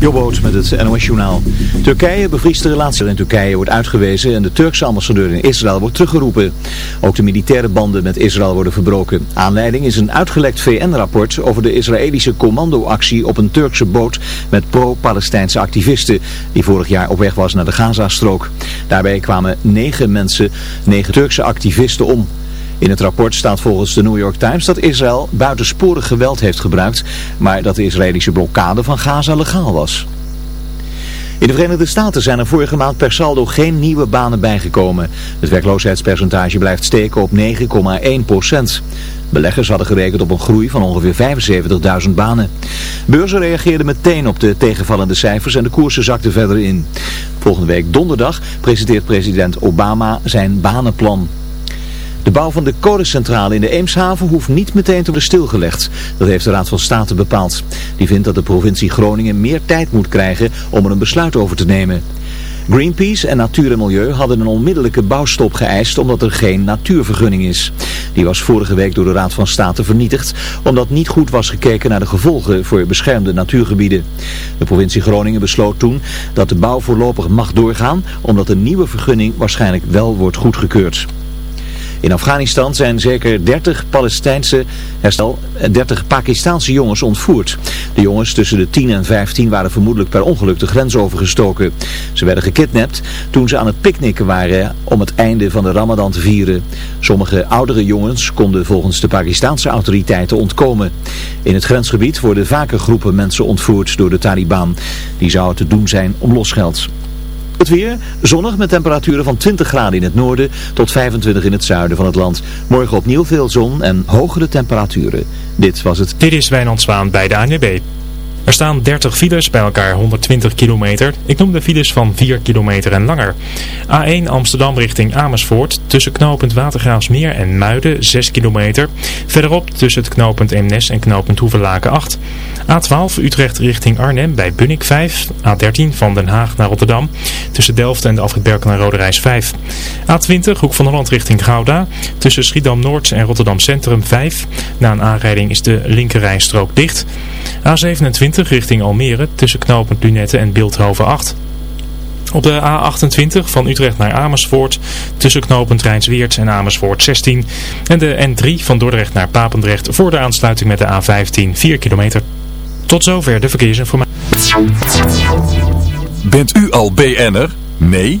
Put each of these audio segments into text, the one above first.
Jobboot met het NOS Journaal. Turkije bevriest de relatie in Turkije wordt uitgewezen en de Turkse ambassadeur in Israël wordt teruggeroepen. Ook de militaire banden met Israël worden verbroken. Aanleiding is een uitgelekt VN-rapport over de Israëlische commandoactie op een Turkse boot met pro-Palestijnse activisten die vorig jaar op weg was naar de Gazastrook. Daarbij kwamen negen mensen, negen Turkse activisten om. In het rapport staat volgens de New York Times dat Israël buitensporig geweld heeft gebruikt, maar dat de Israëlische blokkade van Gaza legaal was. In de Verenigde Staten zijn er vorige maand per saldo geen nieuwe banen bijgekomen. Het werkloosheidspercentage blijft steken op 9,1 procent. Beleggers hadden gerekend op een groei van ongeveer 75.000 banen. Beurzen reageerden meteen op de tegenvallende cijfers en de koersen zakten verder in. Volgende week donderdag presenteert president Obama zijn banenplan. De bouw van de kolencentrale in de Eemshaven hoeft niet meteen te worden stilgelegd. Dat heeft de Raad van State bepaald. Die vindt dat de provincie Groningen meer tijd moet krijgen om er een besluit over te nemen. Greenpeace en Natuur en Milieu hadden een onmiddellijke bouwstop geëist omdat er geen natuurvergunning is. Die was vorige week door de Raad van State vernietigd omdat niet goed was gekeken naar de gevolgen voor beschermde natuurgebieden. De provincie Groningen besloot toen dat de bouw voorlopig mag doorgaan omdat een nieuwe vergunning waarschijnlijk wel wordt goedgekeurd. In Afghanistan zijn zeker 30 Palestijnse, herstel, 30 Pakistaanse jongens ontvoerd. De jongens tussen de 10 en 15 waren vermoedelijk per ongeluk de grens overgestoken. Ze werden gekidnapt toen ze aan het picknicken waren om het einde van de ramadan te vieren. Sommige oudere jongens konden volgens de Pakistaanse autoriteiten ontkomen. In het grensgebied worden vaker groepen mensen ontvoerd door de Taliban. Die zouden te doen zijn om losgeld. Het weer, zonnig met temperaturen van 20 graden in het noorden tot 25 in het zuiden van het land. Morgen opnieuw veel zon en hogere temperaturen. Dit was het. Dit is Wijnand Zwaan bij de ANWB. Er staan 30 files, bij elkaar 120 kilometer. Ik noem de files van 4 kilometer en langer. A1 Amsterdam richting Amersfoort. Tussen knooppunt Watergraafsmeer en Muiden 6 kilometer. Verderop tussen het knooppunt Eemnes en knooppunt Hoevelaken 8. A12 Utrecht richting Arnhem bij Bunnik 5. A13 van Den Haag naar Rotterdam. Tussen Delft en de afrit Rode Reis 5. A20 Hoek van Holland richting Gouda. Tussen Schiedam Noord en Rotterdam Centrum 5. Na een aanrijding is de linkerrijstrook dicht. A27 richting Almere tussen knooppunt Lunette en Beeldhoven 8. Op de A28 van Utrecht naar Amersfoort tussen knooppunt Rijnsweert en Amersfoort 16. En de N3 van Dordrecht naar Papendrecht voor de aansluiting met de A15 4 kilometer. Tot zover de verkeersinformatie. Bent u al BN'er? Nee?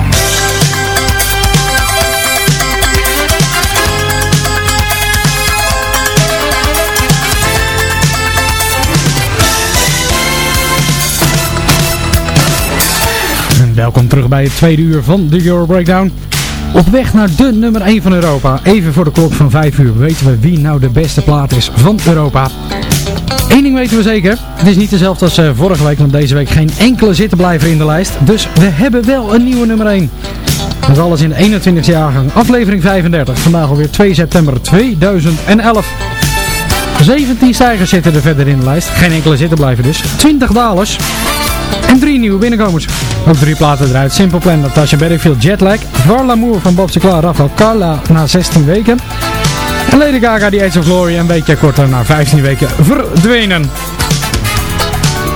Welkom terug bij het tweede uur van de Euro Breakdown. Op weg naar de nummer 1 van Europa. Even voor de klok van 5 uur weten we wie nou de beste plaat is van Europa. Eén ding weten we zeker. Het is niet dezelfde als eh, vorige week, want deze week geen enkele zittenblijver in de lijst. Dus we hebben wel een nieuwe nummer 1. Dat alles in de 21 e jaargang. Aflevering 35. Vandaag alweer 2 september 2011. 17 stijgers zitten er verder in de lijst. Geen enkele zitten blijven dus. 20 dalers. En drie nieuwe binnenkomers. Ook drie platen eruit. Simple Plan, Natasha Bedingfield, Jetlag. Varlamour L'amour van Bob Sinclair, Rafael Carla na 16 weken. En Lady Gaga, die Age of Glory, een weekje korter na 15 weken verdwenen.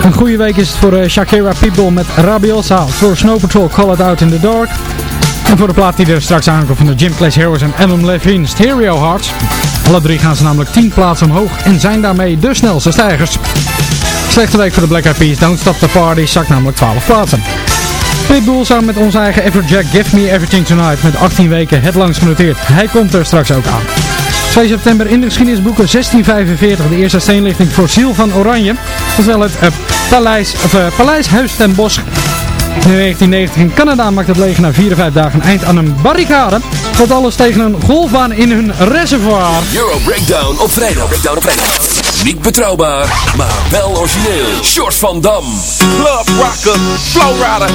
Een goede week is het voor eh, Shakira People met Rabiosa. Voor Snow Patrol, Call It Out in the Dark. En voor de plaat die er straks aankomt van de Jim Clash Heroes en Adam Levine, Stereo Hearts. Alle drie gaan ze namelijk 10 plaatsen omhoog en zijn daarmee de snelste stijgers. Slechte week voor de Black Eyed Peas. Don't Stop the Party zakt namelijk 12 plaatsen. Pitbull samen met onze eigen Everjack Give Me Everything Tonight met 18 weken het langst genoteerd. Hij komt er straks ook aan. 2 september in de geschiedenisboeken 1645 de eerste steenlichting voor Ziel van Oranje. Terwijl het uh, paleis, of, uh, paleis Huis ten Bosch in 1990 in Canada maakt het leger na 4 5 dagen eind aan een barricade. Tot alles tegen een golfbaan in hun reservoir. Euro Breakdown op vrijdag. Breakdown op vrijdag. Niet betrouwbaar, maar wel origineel. George van Dam. Club rocker, flow rider,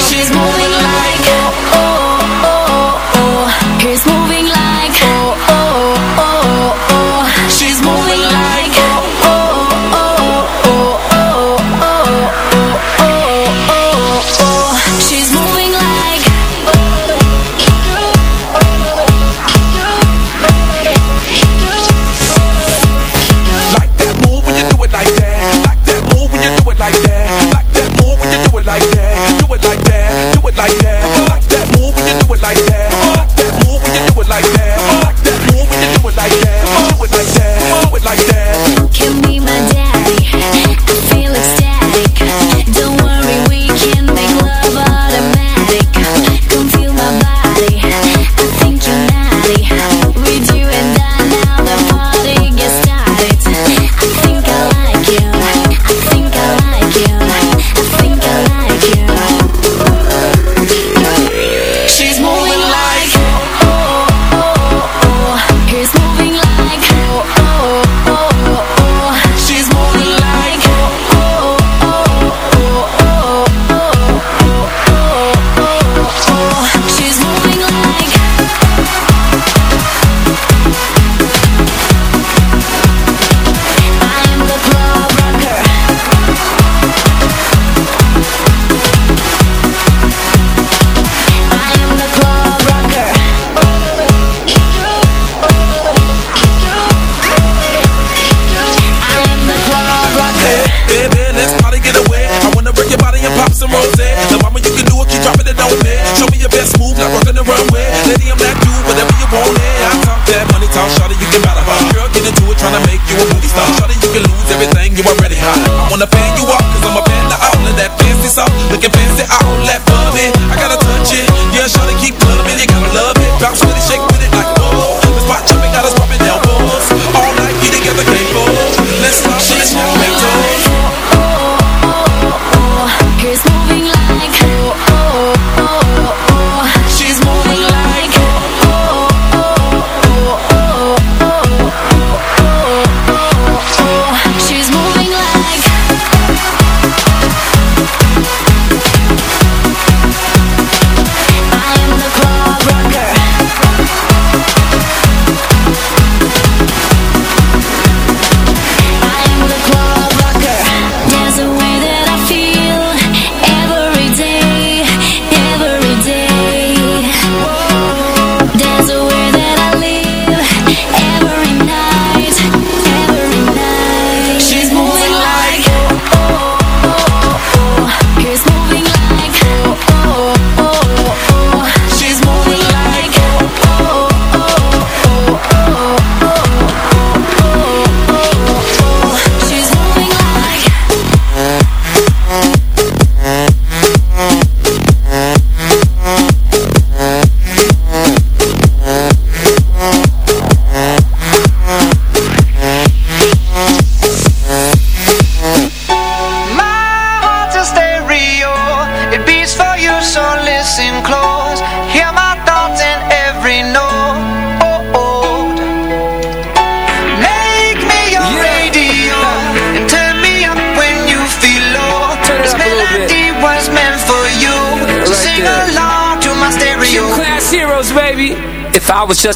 She's moving like, oh, oh, oh, oh. Was just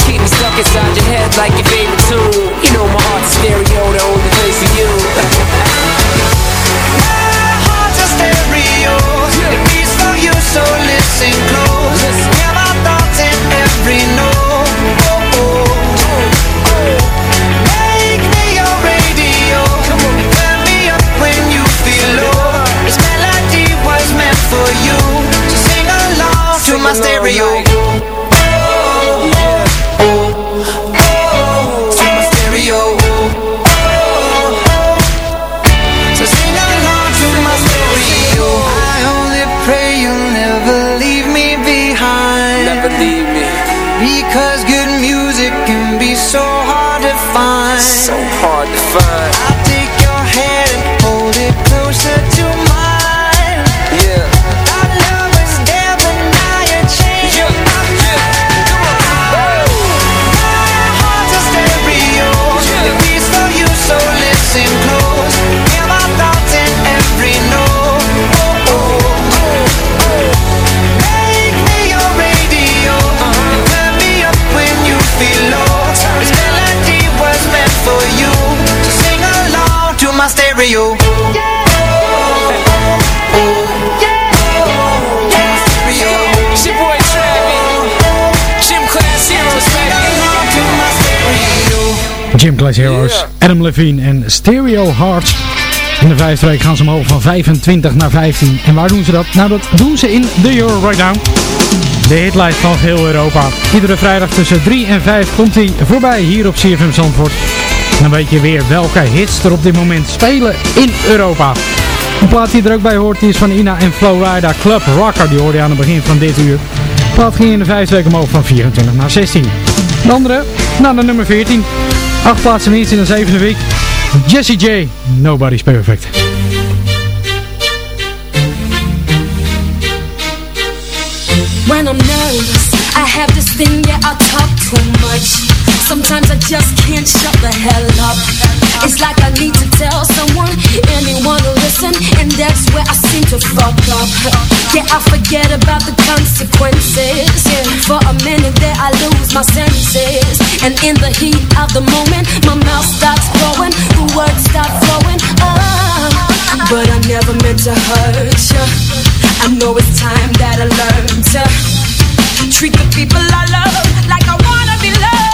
Stuck inside your head like your favorite tune You know my heart's stereo, the only Class Heroes, Adam Levine en Stereo Hearts. In de vijfde week gaan ze omhoog van 25 naar 15. En waar doen ze dat? Nou, dat doen ze in de Euro Breakdown. De hitlijst van heel Europa. Iedere vrijdag tussen 3 en 5 komt hij voorbij hier op CFM Zandvoort. En dan weet je weer welke hits er op dit moment spelen in Europa. Een plaat die er ook bij hoort die is van Ina en Flowrider Club Rocker. Die hoorde je aan het begin van dit uur. De plaat ging in de vijfde week omhoog van 24 naar 16. De andere naar de nummer 14. Acht plaatsen winst in de zevende week. Jesse J. Nobody's Perfect. When I'm nervous, I have. Sometimes I just can't shut the hell up. It's like I need to tell someone, anyone to listen, and that's where I seem to fuck up. Yeah, I forget about the consequences. For a minute there, I lose my senses. And in the heat of the moment, my mouth starts flowing, the words start flowing. Ah, but I never meant to hurt you. I know it's time that I learn to treat the people I love like I wanna be loved.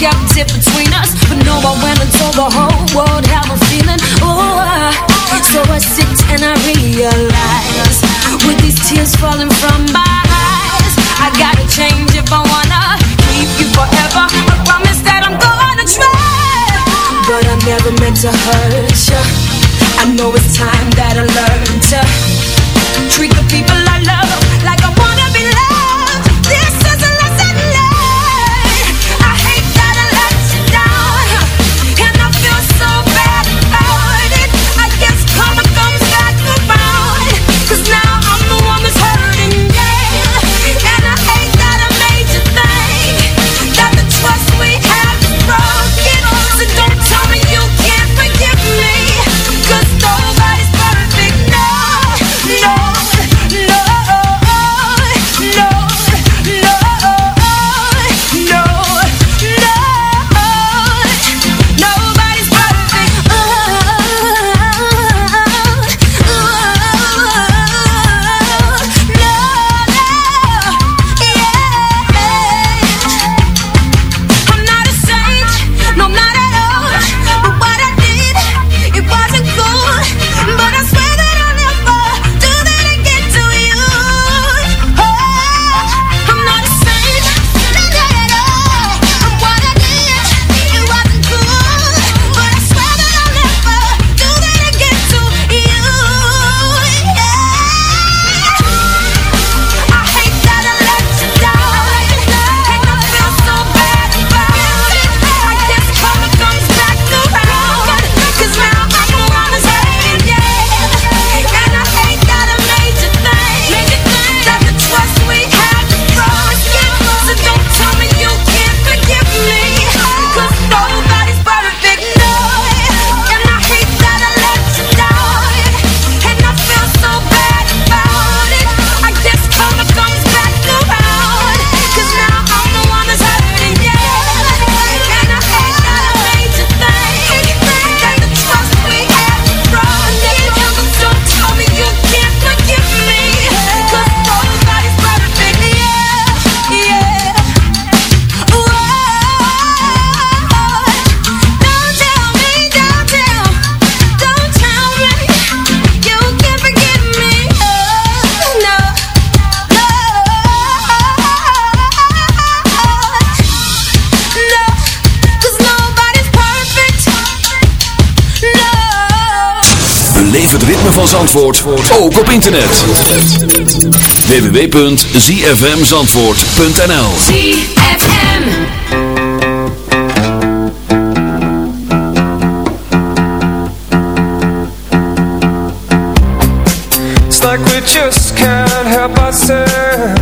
kept it between us But no, I went and told the whole world how I'm feeling oh. I, uh. so I sit and I realize With these tears falling from my eyes I gotta change if I wanna keep you forever I promise that I'm gonna try But I never meant to hurt ya. I know it's time that I learned to Treat the people I love like Zandvoort ook op internet. www.zfmzandvoort.nl ZFM It's like we just can't help ourselves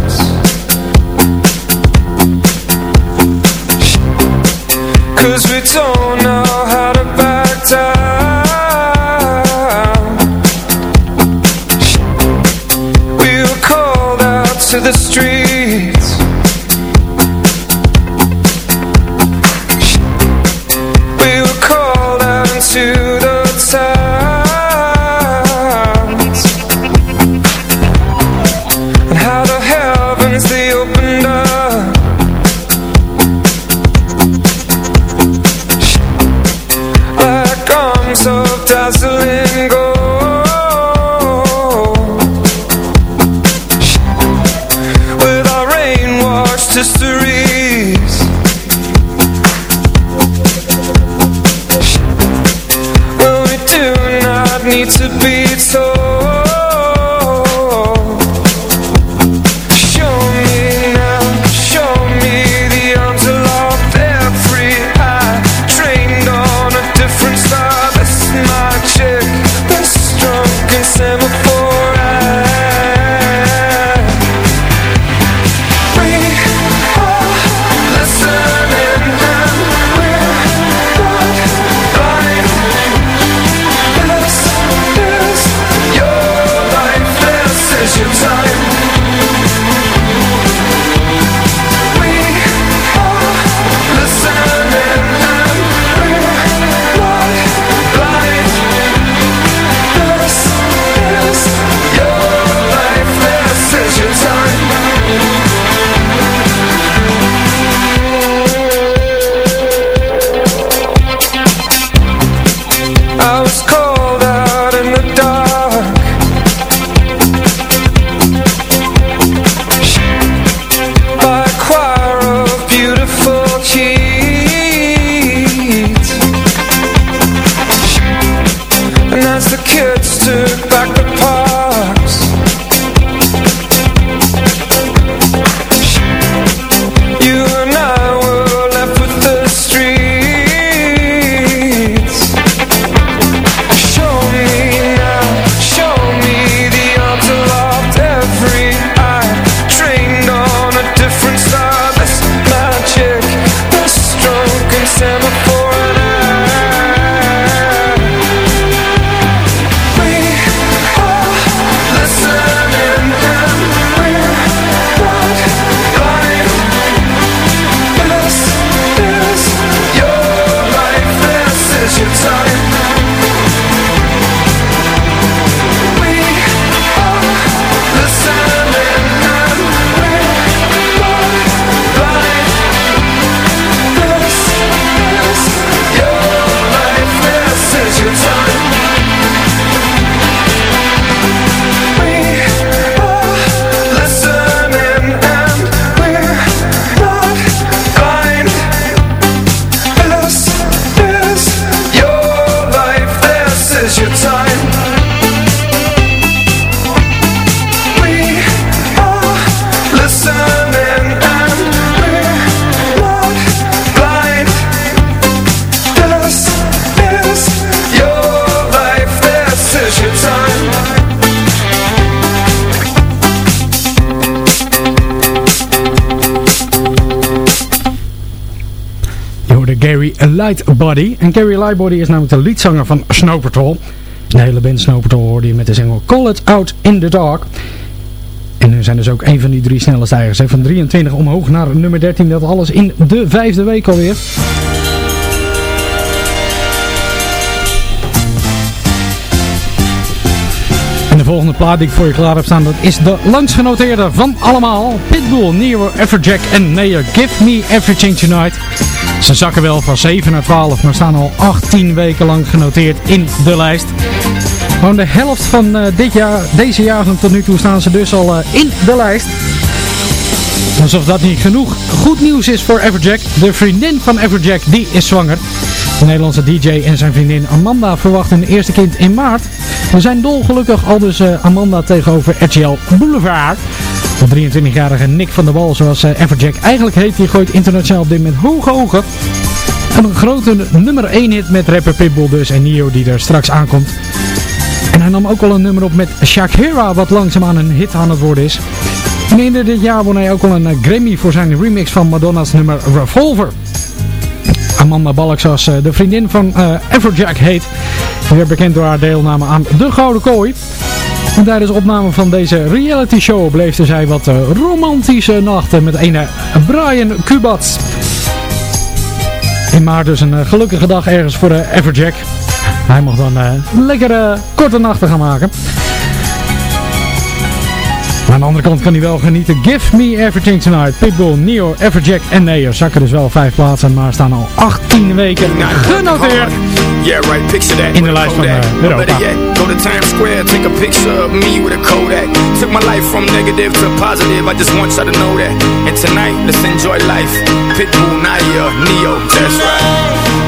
Lightbody. En Gary Lightbody is namelijk de leadzanger van Snow Patrol. De hele band Snow Patrol hoorde je met de single Call It Out in the Dark. En nu zijn dus ook een van die drie snelle stijgers. Hè. Van 23 omhoog naar nummer 13. Dat alles in de vijfde week alweer. Volgende plaat die ik voor je klaar heb staan, dat is de langst genoteerde van allemaal. Pitbull, Nero, Everjack en Mayer. Give Me Everything Tonight. Ze zakken wel van 7 naar 12, maar staan al 18 weken lang genoteerd in de lijst. Gewoon de helft van eh, dit jaar, deze jaargang tot nu toe staan ze dus al eh, in de lijst. Alsof dat niet genoeg goed nieuws is voor Everjack. De vriendin van Everjack, die is zwanger. De Nederlandse DJ en zijn vriendin Amanda verwachten een eerste kind in maart. We zijn dolgelukkig al dus eh, Amanda tegenover RTL Boulevard. De 23-jarige Nick van der Wal, zoals eh, Everjack eigenlijk heet, die gooit internationaal op dit moment hoge ogen. En een grote nummer 1 hit met rapper Pitbull dus en Nio die er straks aankomt. En hij nam ook al een nummer op met Shakira, wat langzaamaan een hit aan het worden is. En eerder dit jaar won hij ook al een eh, Grammy voor zijn remix van Madonna's nummer Revolver. Amanda Balk, zoals eh, de vriendin van eh, Everjack heet, weer bekend door haar deelname aan De Gouden Kooi. En tijdens opname van deze reality show beleefde zij wat eh, romantische nachten met een Brian Kubats. In maart dus een eh, gelukkige dag ergens voor Everjack. Hij mag dan eh, lekkere korte nachten gaan maken. Aan de andere kant kan hij wel genieten. Give Me Everything Tonight. Pitbull, Neo, Everjack en Neer zakken dus wel vijf plaatsen, maar staan al 18 weken genoteerd. Yeah, right, picture that. In de lijst van eh, Europa. Go to Times Square, take a picture of me with a Kodak. Took my life from negative to positive, I just want y'all to know that. And tonight, let's enjoy life. Pitbull, Nadia, Neo, that's right.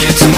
get some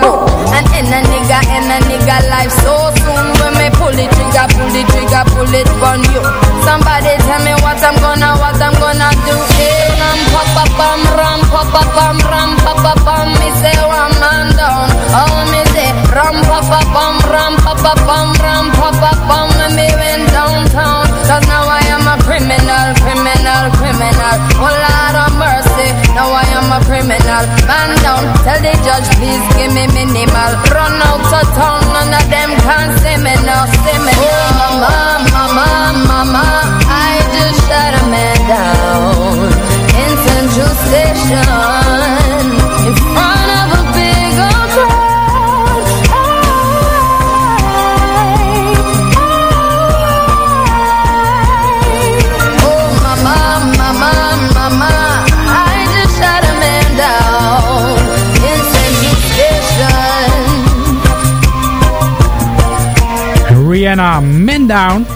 Boom? And in a nigga, in a nigga life so soon. When me pull the trigger, pull the trigger, pull it on you. Somebody tell me what I'm gonna, what I'm gonna do. Hey, ram pa pa bum, ram pa pa bum, ram pa pa bum. Me say one man down. Oh me say ram pa pa bum, ram pa pa bum, Man down, tell the judge please give me minimal. Run out of town, none of them can see me now, see me now. Oh mama, mama, mama, I just shut a man down in Central Station in front of a big old Rihanna Man Down.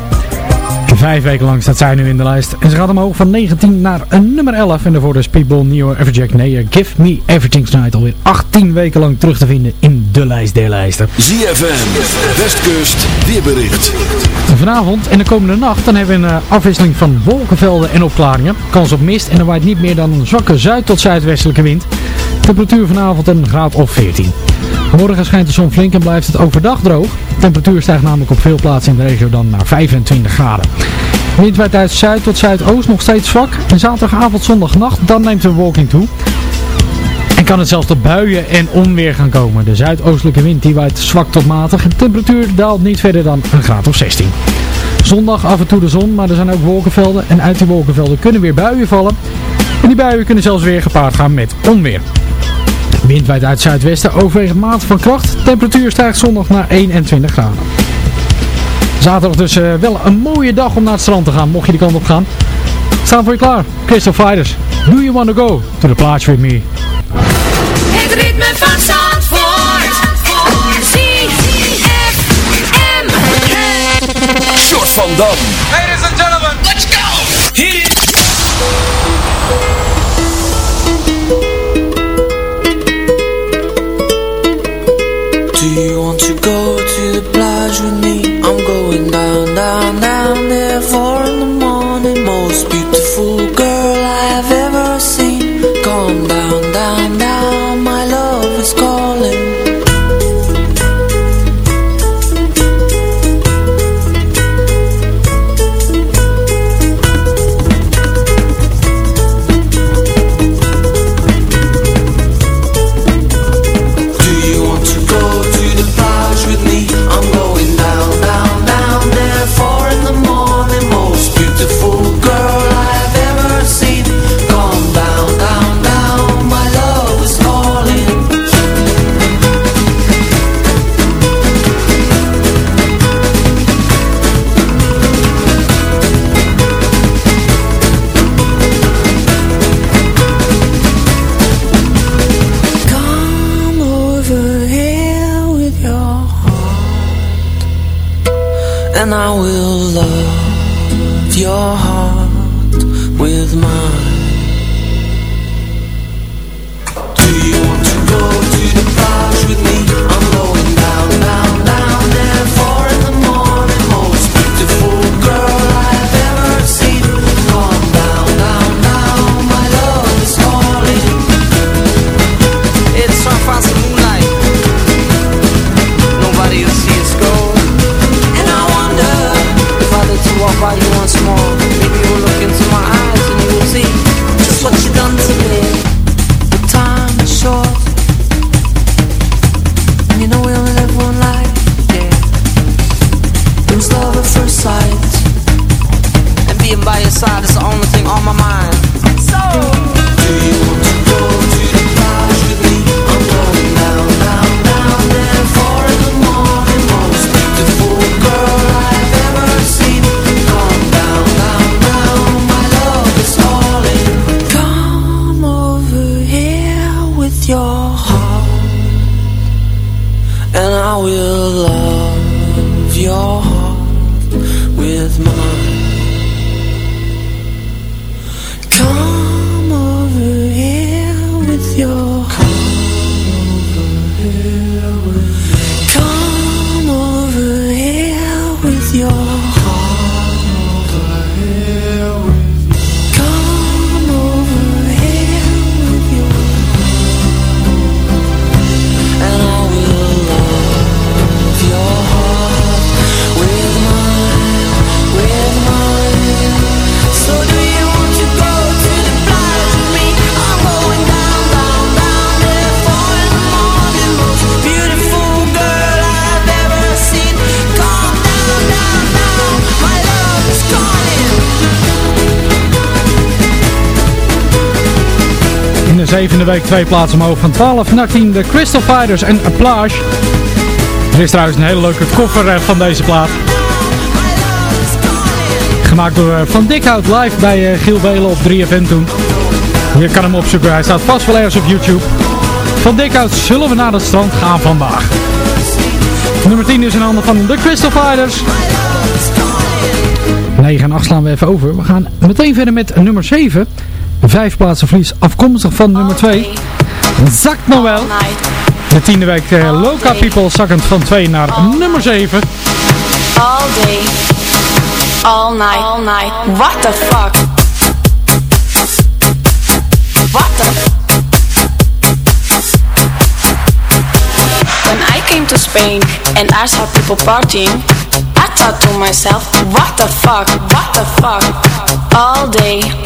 Vijf weken lang staat zij nu in de lijst. En ze gaat omhoog van 19 naar een nummer 11. En daarvoor de Speedball Neo Everjack Neyer Give Me Everything Tonight. Alweer 18 weken lang terug te vinden in de lijst der lijsten. ZFM, Westkust, weerbericht. Vanavond en de komende nacht dan hebben we een eh, afwisseling van wolkenvelden en opklaringen. Kans op mist en er waait niet meer dan een zwakke zuid- tot zuidwestelijke wind. Temperatuur vanavond een graad of 14. Morgen schijnt de zon flink en blijft het overdag droog. De temperatuur stijgt namelijk op veel plaatsen in de regio dan naar 25 graden. Wind waait uit zuid tot zuidoost nog steeds zwak. En zaterdagavond, zondagnacht, dan neemt de bewolking toe. En kan het zelfs tot buien en onweer gaan komen. De zuidoostelijke wind die waait zwak tot matig. De temperatuur daalt niet verder dan een graad of 16. Zondag af en toe de zon, maar er zijn ook wolkenvelden. En uit die wolkenvelden kunnen weer buien vallen. En die buien kunnen zelfs weer gepaard gaan met onweer. Wind waait uit zuidwesten, overwegend matig van kracht. Temperatuur stijgt zondag naar 21 graden. Zaterdag dus eh, wel een mooie dag om naar het strand te gaan, mocht je die kant op gaan. Staan voor je klaar. Crystal Fighters. Do you wanna go to the plage with me? Het ritme van Zandvoort. ZFM. Short van Dam. Ladies and gentlemen, let's week twee plaatsen omhoog van 12 naar 10 de Crystal Fighters en A Plage. Er is trouwens een hele leuke koffer eh, van deze plaat. Gemaakt door eh, Van Dikhout live bij eh, Giel Belen op 3FM toen. Je kan hem opzoeken, hij staat vast wel ergens op YouTube. Van Dikhout zullen we naar het strand gaan vandaag. Nummer 10 is in handen van de Crystal Fighters. 9 en 8 slaan we even over. We gaan meteen verder met nummer 7. Vijf plaatsen verlies afkomstig van nummer 2. Zakt Noël. De tiende week eh, Loca People zakkend van 2 naar nummer 7. All day, all night, all night. What the fuck? What the? When I came to Spain and I saw people partying, I thought to myself, what the fuck? What the fuck? All day,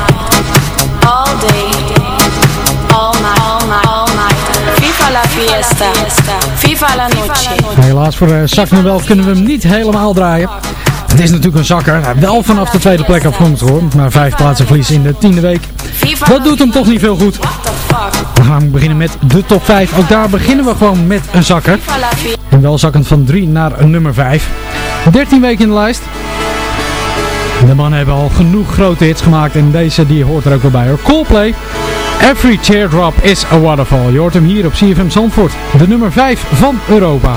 fiesta, viva la noche. Helaas voor uh, Zak Noël kunnen we hem niet helemaal draaien. Het is natuurlijk een zakker. Hij wel vanaf de tweede plek afkomstig hoor. Maar vijf plaatsen verlies in de tiende week. Dat doet hem toch niet veel goed. We gaan beginnen met de top 5. Ook daar beginnen we gewoon met een zakker. En wel zakkend van 3 naar nummer 5. 13 weken in de lijst. De mannen hebben al genoeg grote hits gemaakt. En deze die hoort er ook wel bij hoor. Coldplay. Every teardrop is a waterfall. Je hoort hem hier op CFM Zandvoort. De nummer 5 van Europa.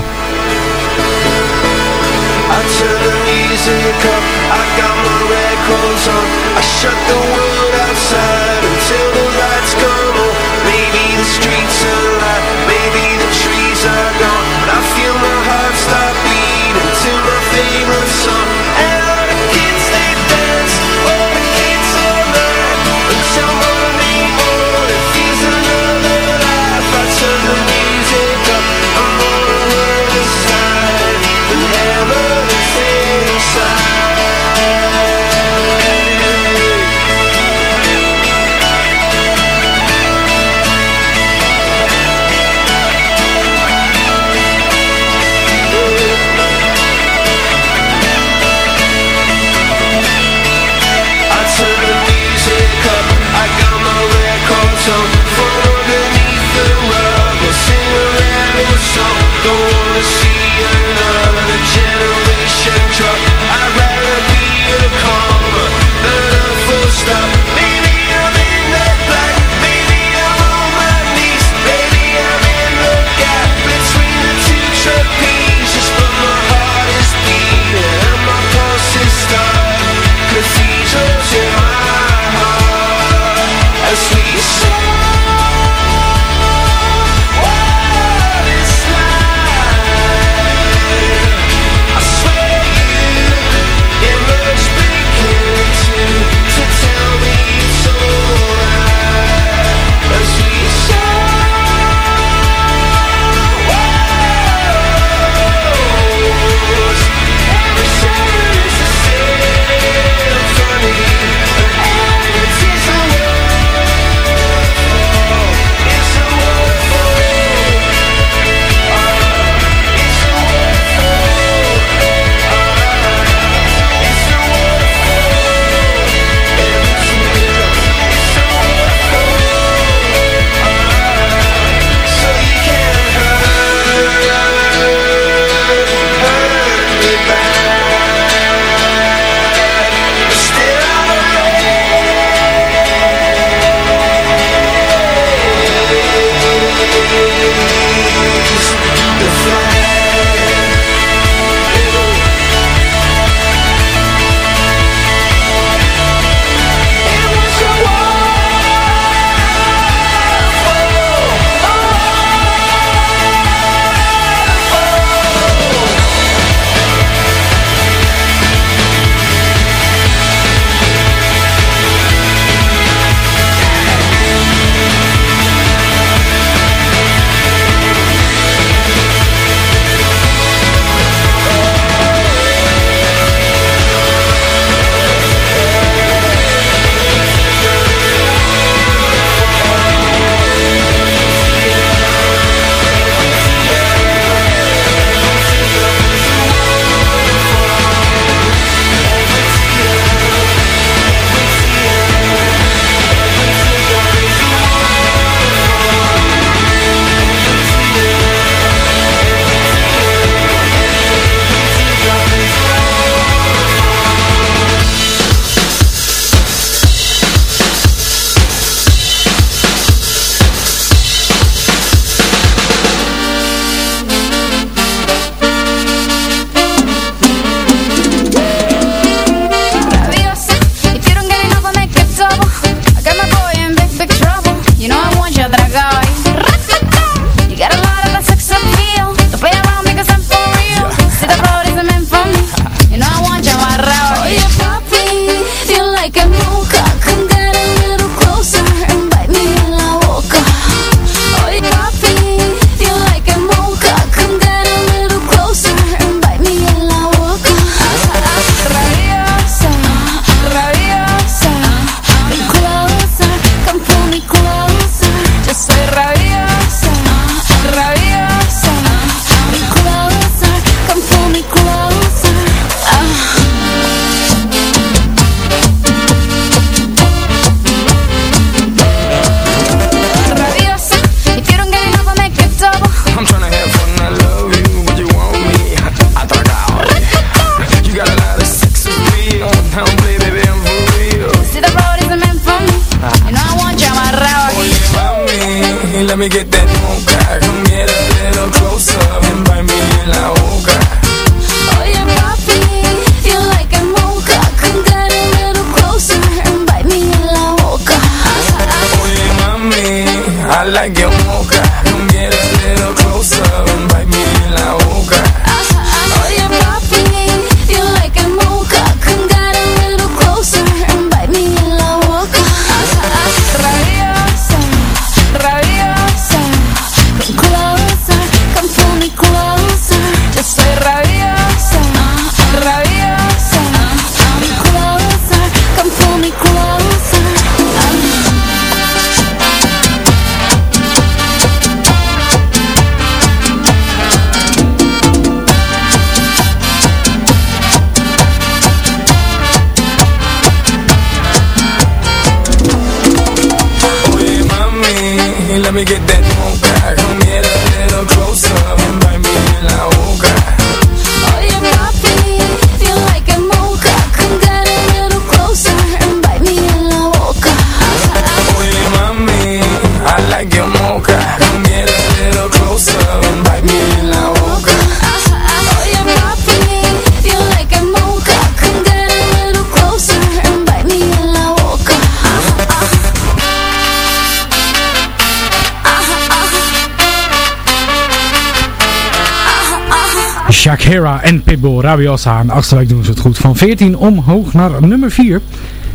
Era en Pitbull Rabiosa. En Achterwijk doen ze het goed. Van 14 omhoog naar nummer 4.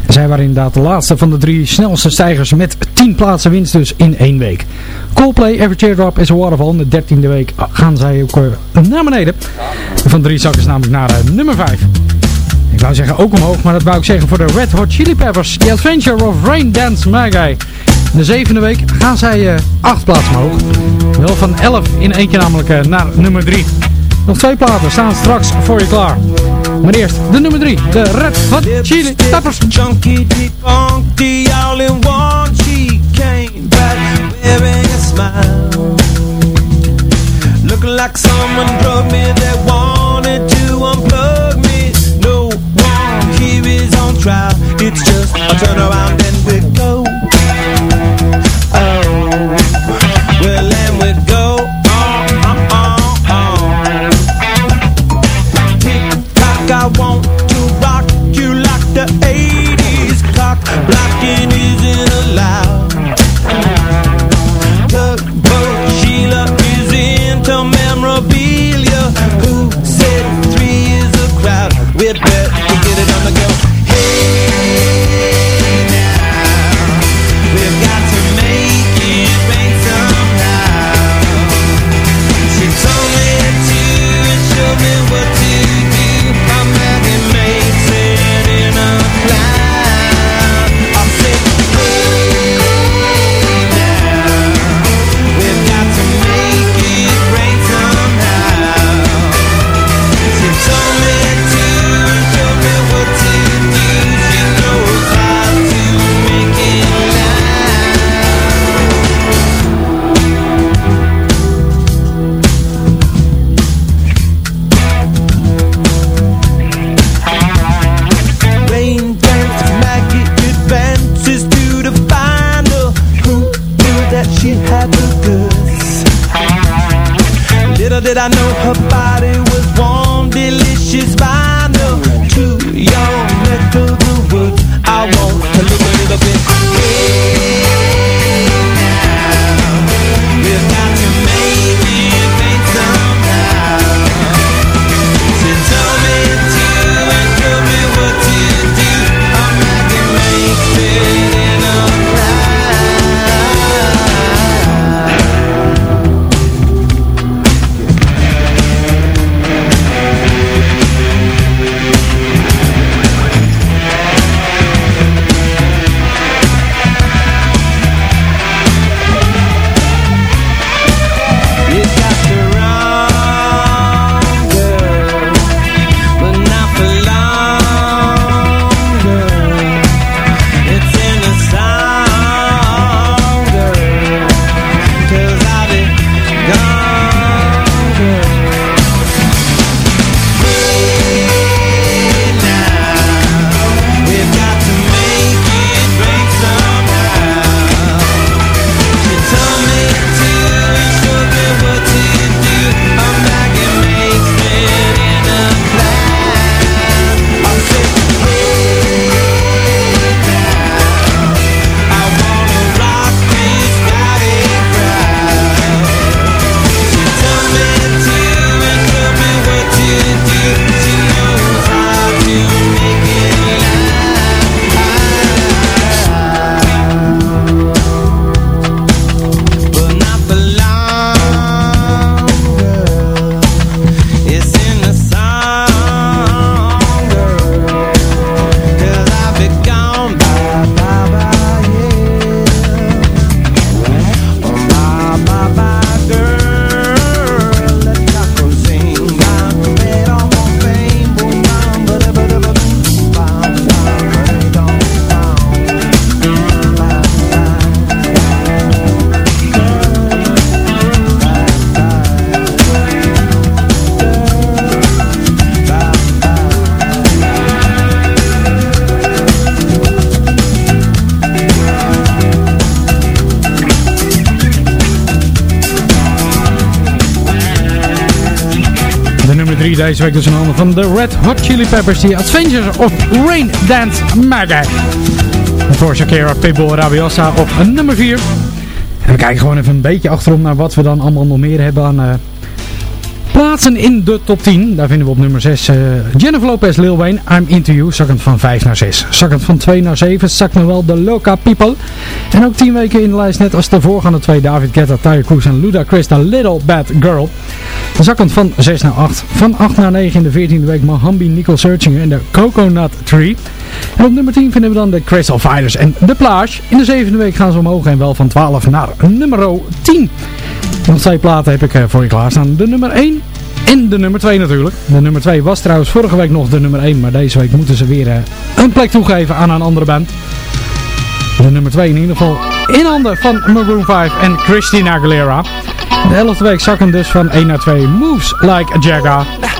Zij waren inderdaad de laatste van de drie snelste stijgers met 10 plaatsen winst dus in één week. Coldplay, Every Teardrop is a Waterfall. In de dertiende week gaan zij ook eh, naar beneden. Van drie zakken namelijk naar eh, nummer 5. Ik wou zeggen ook omhoog, maar dat wou ik zeggen voor de Red Hot Chili Peppers. The Adventure of Rain Dance Magai. In de zevende week gaan zij eh, 8 plaatsen omhoog. Wel van 11 in één keer namelijk naar nummer 3. Nog twee platen staan straks voor je klaar. Maar eerst de nummer 3. De Red Hot Chili Peppers. Chunky debunky all in one. She came back wearing a smile. Looking like someone drove me that wanted to unplug me. No one here is on trial. It's just a turnaround and we go. Deze week dus een handen van de Red Hot Chili Peppers, die Adventures of Rain Dance. En voor Shakira Pitbull Rabiosa op nummer 4. En we kijken gewoon even een beetje achterom naar wat we dan allemaal nog meer hebben aan... eh, Plaatsen in de top 10. Daar vinden we op nummer 6 eh, Jennifer Lopez, Lil Wayne, I'm Into You. Zakkend van 5 naar 6. Zakkend van 2 naar 7. Zakt nog wel de Loca People. En ook 10 weken in de lijst net als de voorgaande twee. David Guetta, Tyre Cruise en Ludacris, The Little Bad Girl. Zakkend van 6 naar 8. Van 8 naar 9 in de 14e week Mohambi, Nicole Searchinger en de Coconut Tree. En op nummer 10 vinden we dan de Crystal Fighters en de Plage. In de zevende week gaan ze omhoog en wel van 12 naar nummer 10. Nog twee platen heb ik eh, voor je klaarstaan. De nummer 1 en de nummer 2 natuurlijk. De nummer 2 was trouwens vorige week nog de nummer 1. Maar deze week moeten ze weer eh, een plek toegeven aan een andere band. De nummer 2 in ieder geval in handen van Maroon 5 en Christina Aguilera. De 11e week zakken dus van 1 naar 2. Moves like a Jagger.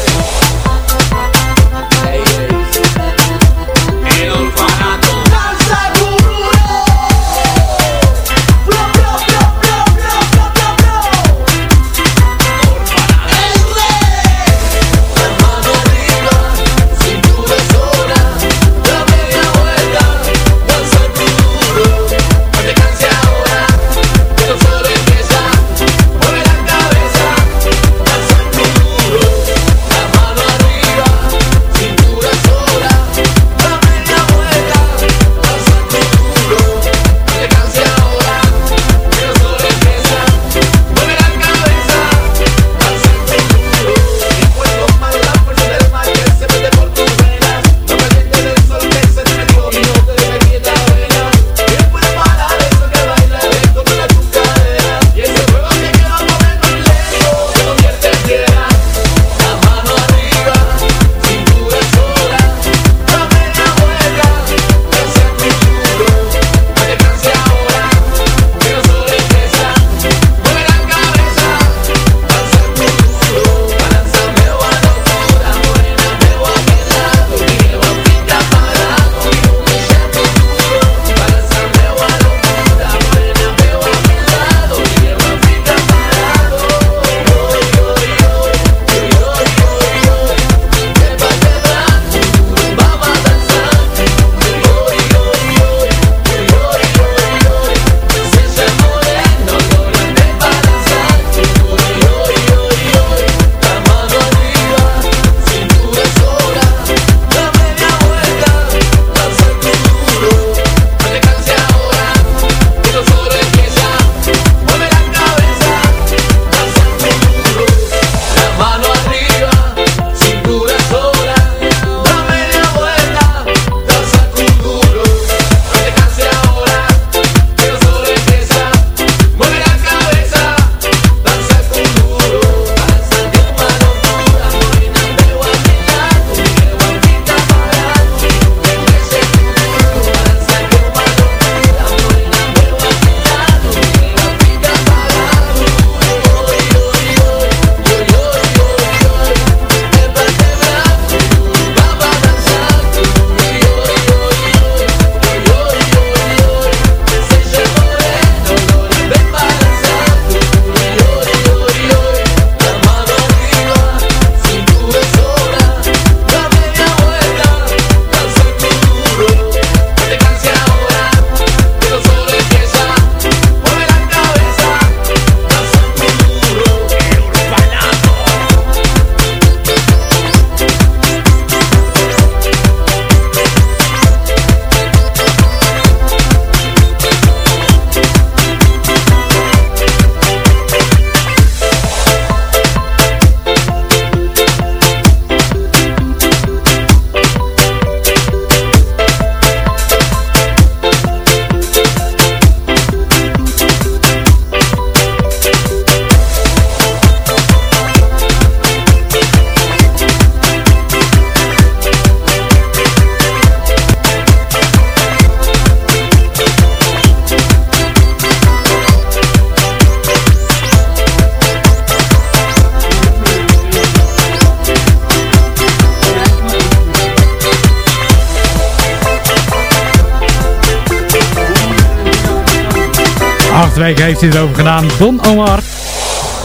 Heeft hij erover gedaan. Don Omar.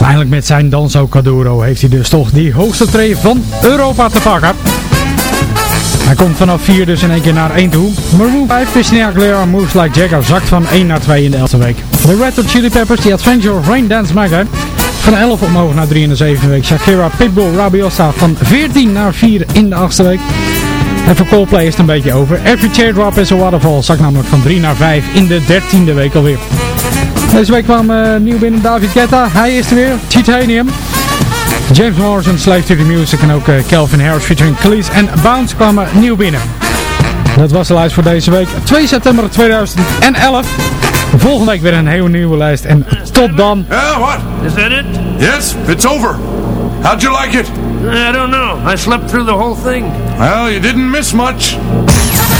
Eindelijk met zijn Danso Caduro heeft hij dus toch die hoogste tree van Europa te pakken. Hij komt vanaf 4 dus in één keer naar 1 toe. Maroon 5, Christina Aguilera, Moves Like Jagger zakt van 1 naar 2 in de 11e week. De Red Hot Chili Peppers, The Adventure of Rain Dance Maker. Van 11 omhoog naar 3 in de 7e week. Shakira, Pitbull, Rabiosa van 14 naar 4 in de 8e week. En voor Coldplay is het een beetje over. Every Teardrop is a Waterfall zakt namelijk van 3 naar 5 in de 13e week alweer. Deze week kwam uh, nieuw binnen David Guetta. Hij is er weer. Titanium. James Morrison, Slave to the Music en ook uh, Calvin Harris featuring Khalees en Bounce kwamen nieuw binnen. Dat was de lijst voor deze week. 2 september 2011. Volgende week weer een heel nieuwe lijst. En tot dan. Yeah, what? Is that it? Yes, it's over. How'd you like it? I don't know. I slept through the whole thing. Well, you didn't miss much.